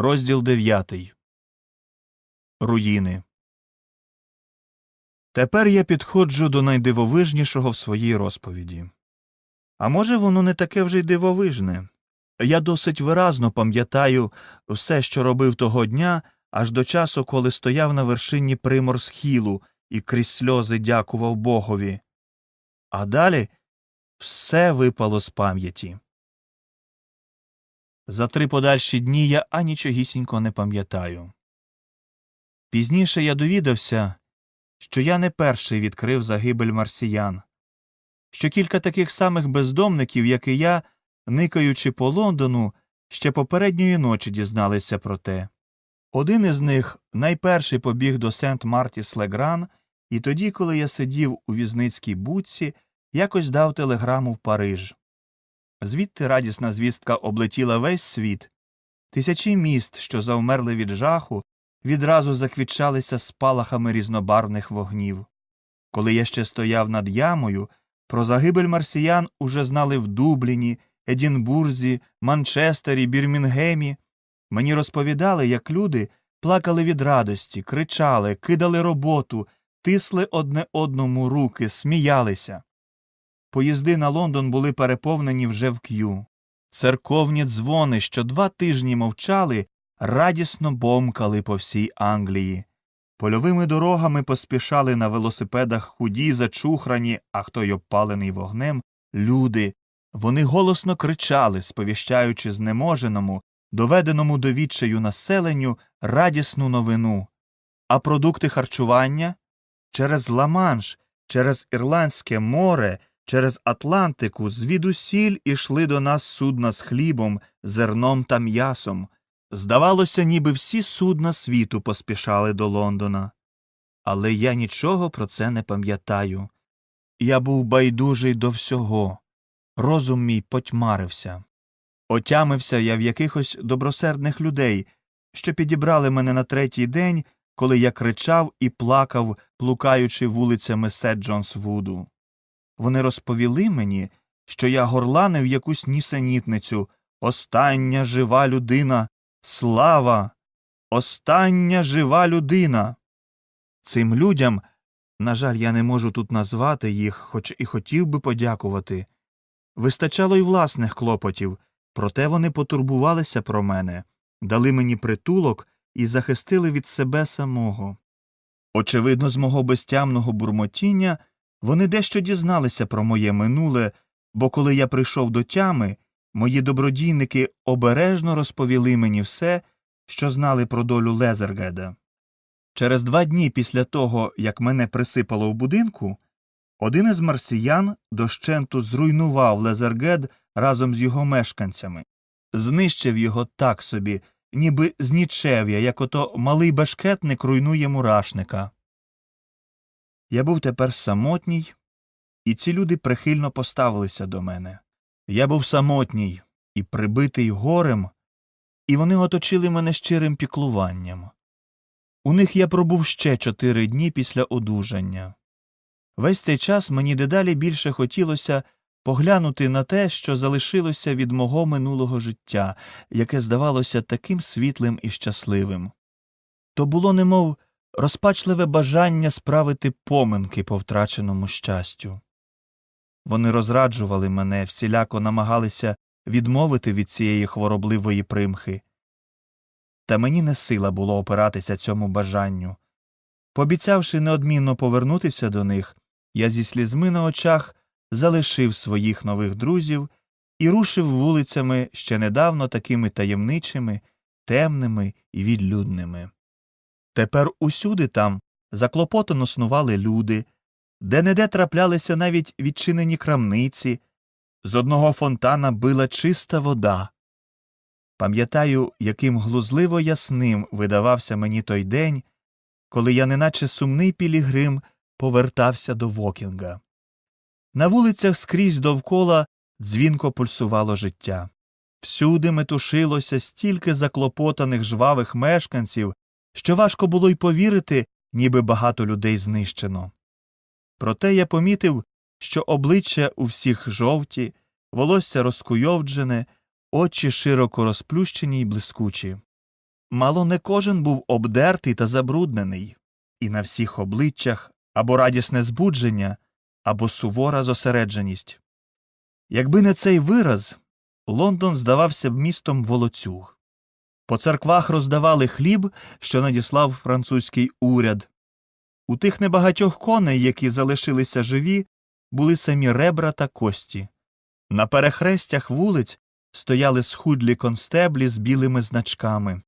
Розділ дев'ятий. Руїни. Тепер я підходжу до найдивовижнішого в своїй розповіді. А може, воно не таке вже й дивовижне. Я досить виразно пам'ятаю все, що робив того дня, аж до часу, коли стояв на вершині приморсхілу і крізь сльози дякував Богові. А далі все випало з пам'яті. За три подальші дні я анічогісінько не пам'ятаю. Пізніше я довідався, що я не перший відкрив загибель марсіян, що кілька таких самих бездомників, як і я, никаючи по Лондону, ще попередньої ночі дізналися про те. Один із них найперший побіг до Сент Мартіс Легран, і тоді, коли я сидів у візницькій будці, якось дав телеграму в Париж. Звідти радісна звістка облетіла весь світ. Тисячі міст, що завмерли від жаху, відразу заквітчалися спалахами різнобарвних вогнів. Коли я ще стояв над ямою, про загибель марсіян уже знали в Дубліні, Едінбурзі, Манчестері, Бірмінгемі. Мені розповідали, як люди плакали від радості, кричали, кидали роботу, тисли одне одному руки, сміялися. Поїзди на Лондон були переповнені вже в к'ю. Церковні дзвони, що два тижні мовчали, радісно бомкали по всій Англії. Польовими дорогами поспішали на велосипедах худі, зачухрані, а хто й обпалений вогнем, люди. Вони голосно кричали, сповіщаючи знеможеному, доведеному до відчаю населенню радісну новину. А продукти харчування через Ла-Манш, через Ірландське море, через Атлантику звідусіль ішли до нас судна з хлібом, зерном та м'ясом. Здавалося, ніби всі судна світу поспішали до Лондона. Але я нічого про це не пам'ятаю. Я був байдужий до всього. Розум мій потьмарився. Отямився я в якихось добросердних людей, що підібрали мене на третій день, коли я кричав і плакав, плукаючи вулицями Сет-Джонс-Вуду. Вони розповіли мені, що я горланив якусь нісенітницю Остання жива людина. Слава! Остання жива людина. Цим людям, на жаль, я не можу тут назвати їх, хоч і хотів би подякувати. Вистачало й власних клопотів, проте вони потурбувалися про мене, дали мені притулок і захистили від себе самого. Очевидно, з мого безтямного бурмотіння вони дещо дізналися про моє минуле, бо коли я прийшов до тями, мої добродійники обережно розповіли мені все, що знали про долю Лезергеда. Через два дні після того, як мене присипало в будинку, один із марсіян дощенту зруйнував Лезергед разом з його мешканцями, знищив його так собі, ніби з нічев'я, як ото малий бешкетник руйнує мурашника. Я був тепер самотній, і ці люди прихильно поставилися до мене. Я був самотній і прибитий горем, і вони оточили мене щирим піклуванням. У них я пробув ще чотири дні після одужання. Весь цей час мені дедалі більше хотілося поглянути на те, що залишилося від мого минулого життя, яке здавалося таким світлим і щасливим. То було немов розпачливе бажання справити поминки по втраченому щастю. Вони розраджували мене, всіляко намагалися відмовити від цієї хворобливої примхи. Та мені не сила було опиратися цьому бажанню. Пообіцявши неодмінно повернутися до них, я зі слізьми на очах залишив своїх нових друзів і рушив вулицями ще недавно такими таємничими, темними і відлюдними. Тепер усюди там заклопотано снували люди, де неде траплялися навіть відчинені крамниці, з одного фонтана била чиста вода. Пам'ятаю, яким глузливо ясним видавався мені той день, коли я, неначе сумний пілігрим, повертався до Вокінга. На вулицях скрізь довкола дзвінко пульсувало життя. Всюди метушилося стільки заклопотаних жвавих мешканців, що важко було й повірити, ніби багато людей знищено. Проте я помітив, що обличчя у всіх жовті, волосся розкуйовджене, очі широко розплющені й блискучі. мало не кожен був обдертий та забруднений, і на всіх обличчях або радісне збудження, або сувора зосередженість. Якби не цей вираз, Лондон здавався б містом волоцюг. По церквах роздавали хліб, що надіслав французький уряд. У тих небагатьох коней, які залишилися живі, були самі ребра та кості. На перехрестях вулиць стояли схудлі констеблі з білими значками.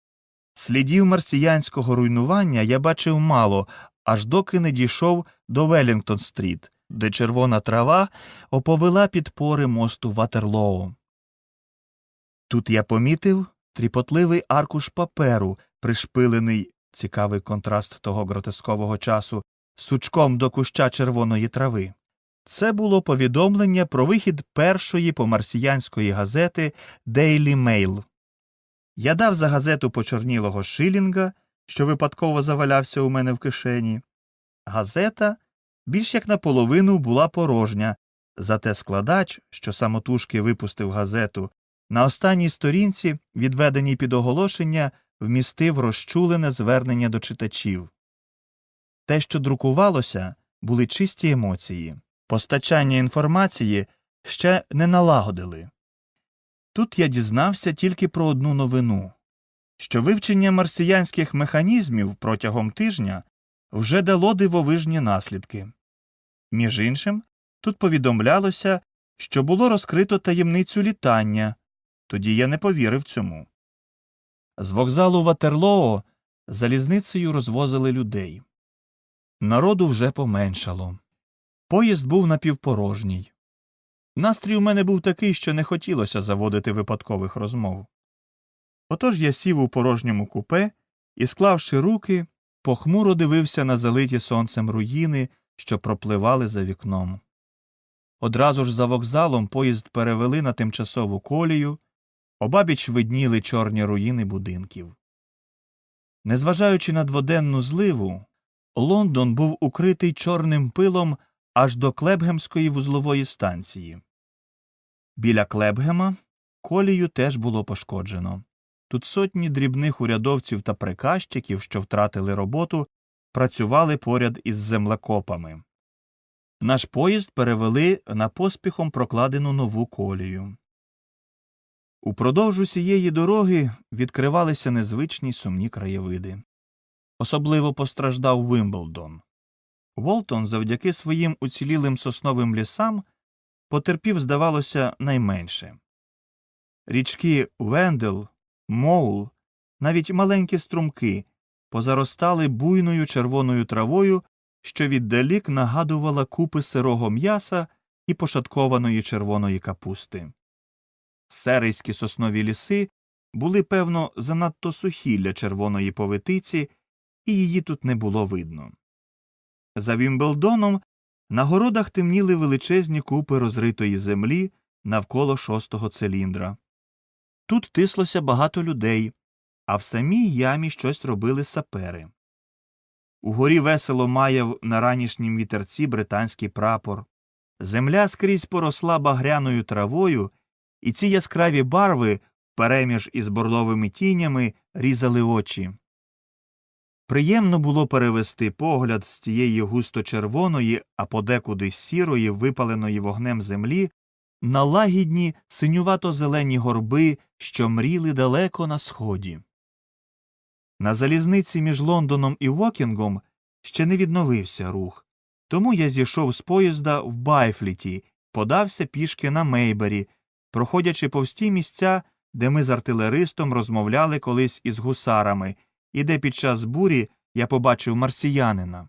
Слідів марсіянського руйнування я бачив мало, аж доки не дійшов до Велінгтон-стріт, де червона трава оповила підпори мосту Ватерлоу. Тут я помітив тріпотливий аркуш паперу, пришпилений цікавий контраст того гротескового часу, сучком до куща червоної трави. Це було повідомлення про вихід першої помарсіянської газети Daily Mail. Я дав за газету почорнілого шилінга, що випадково завалявся у мене в кишені. Газета більш як наполовину була порожня, зате складач, що самотужки випустив газету, на останній сторінці, відведеній під оголошення, вмістив розчулене звернення до читачів. Те, що друкувалося, були чисті емоції. Постачання інформації ще не налагодили. Тут я дізнався тільки про одну новину що вивчення марсіянських механізмів протягом тижня вже дало дивовижні наслідки. Між іншим, тут повідомлялося, що було розкрито таємницю літання, тоді я не повірив цьому. З вокзалу Ватерлоо залізницею розвозили людей. Народу вже поменшало. Поїзд був напівпорожній. Настрій у мене був такий, що не хотілося заводити випадкових розмов. Отож я сів у порожньому купе і, склавши руки, похмуро дивився на залиті сонцем руїни, що пропливали за вікном. Одразу ж за вокзалом поїзд перевели на тимчасову колію, обабіч видніли чорні руїни будинків. Незважаючи на дводенну зливу, Лондон був укритий чорним пилом аж до Клебгемської вузлової станції. Біля Клебгема колію теж було пошкоджено. Тут сотні дрібних урядовців та приказчиків, що втратили роботу, працювали поряд із землекопами. Наш поїзд перевели на поспіхом прокладену нову колію. Упродовж усієї дороги відкривалися незвичні сумні краєвиди. Особливо постраждав Вимблдон. Волтон завдяки своїм уцілілим сосновим лісам потерпів, здавалося, найменше. Річки Вендел, Моул, навіть маленькі струмки позаростали буйною червоною травою, що віддалік нагадувала купи сирого м'яса і пошаткованої червоної капусти. Серийські соснові ліси були, певно, занадто сухі для червоної повитиці, і її тут не було видно. За Вімблдоном на городах темніли величезні купи розритої землі навколо шостого циліндра. Тут тислося багато людей, а в самій ямі щось робили сапери. Угорі весело маяв на ранішнім вітерці британський прапор. Земля скрізь поросла багряною травою, і ці яскраві барви, переміж із бордовими тінями, різали очі. Приємно було перевести погляд з цієї густо червоної, а подекуди сірої, випаленої вогнем землі, на лагідні синювато зелені горби, що мріли далеко на сході. На залізниці між Лондоном і Вокінгом ще не відновився рух, тому я зійшов з поїзда в Байфліті, подався пішки на Мейбері, проходячи повз ті місця, де ми з артилеристом розмовляли колись із гусарами, і де під час бурі я побачив марсіянина.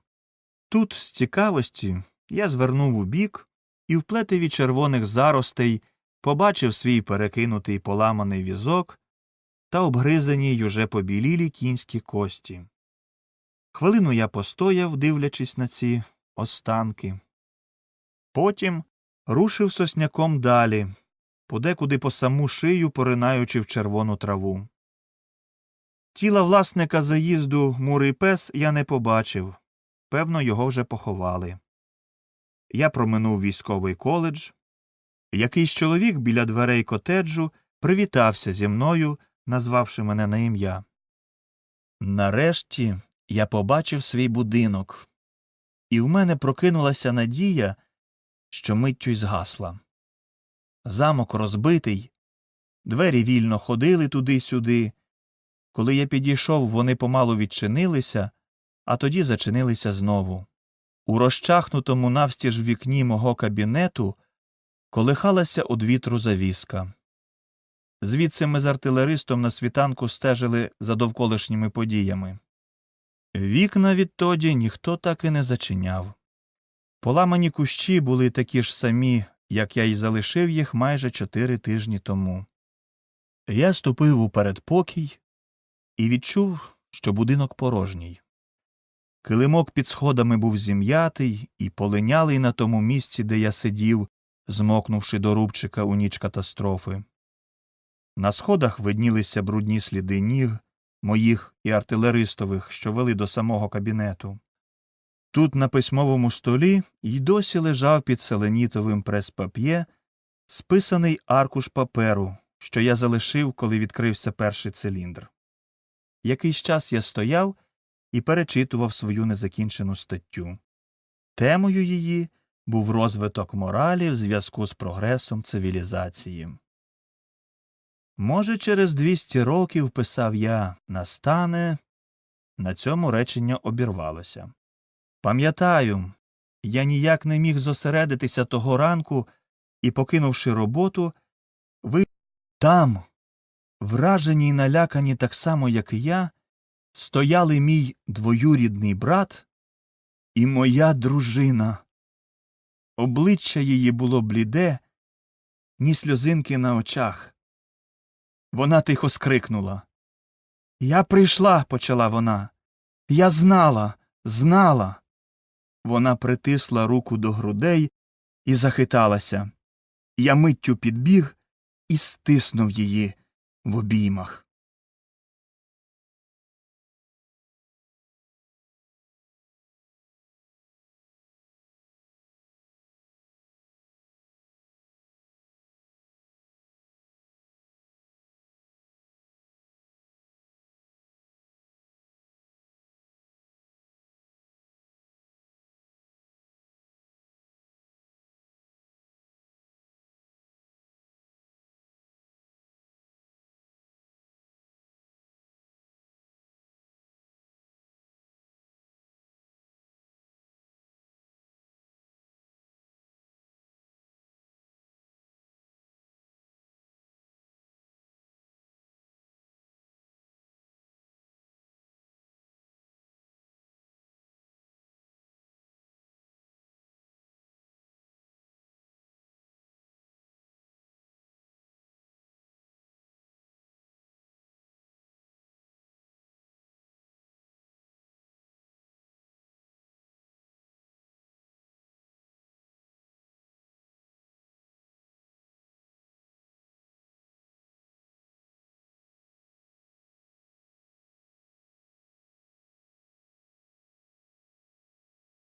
Тут, з цікавості, я звернув у бік і в плетеві червоних заростей побачив свій перекинутий поламаний візок та обгризані й уже побілілі кінські кості. Хвилину я постояв, дивлячись на ці останки. Потім рушив сосняком далі, подекуди по саму шию поринаючи в червону траву. Тіла власника заїзду мурий пес я не побачив певно, його вже поховали. Я проминув військовий коледж. Якийсь чоловік біля дверей котеджу привітався зі мною, назвавши мене на ім'я. Нарешті я побачив свій будинок, і в мене прокинулася надія, що миттю й згасла. Замок розбитий, двері вільно ходили туди-сюди. Коли я підійшов, вони помалу відчинилися, а тоді зачинилися знову. У розчахнутому навстіж вікні мого кабінету колихалася од вітру завіска. Звідси ми з артилеристом на світанку стежили за довколишніми подіями. Вікна відтоді ніхто так і не зачиняв. Поламані кущі були такі ж самі, як я й залишив їх майже чотири тижні тому. Я ступив у передпокій і відчув, що будинок порожній. Килимок під сходами був зім'ятий і полинялий на тому місці, де я сидів, змокнувши до рубчика у ніч катастрофи. На сходах виднілися брудні сліди ніг, моїх і артилеристових, що вели до самого кабінету. Тут на письмовому столі й досі лежав під селенітовим прес-пап'є списаний аркуш паперу, що я залишив, коли відкрився перший циліндр. Якийсь час я стояв і перечитував свою незакінчену статтю. Темою її був розвиток моралі в зв'язку з прогресом цивілізації. Може, через 200 років, писав я, настане. На цьому речення обірвалося. Пам'ятаю, я ніяк не міг зосередитися того ранку і, покинувши роботу, ви там, вражені й налякані так само, як і я, стояли мій двоюрідний брат і моя дружина. Обличчя її було бліде, ні сльозинки на очах. Вона тихо скрикнула. Я прийшла, почала вона. Я знала, знала. Вона притисла руку до грудей і захиталася. Я миттю підбіг і стиснув її в обіймах.